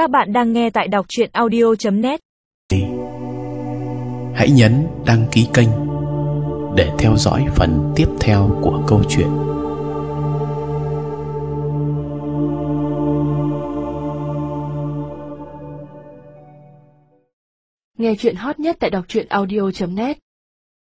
Các bạn đang nghe tại đọc chuyện audio.net Hãy nhấn đăng ký kênh để theo dõi phần tiếp theo của câu chuyện. Nghe chuyện hot nhất tại đọc truyện audio.net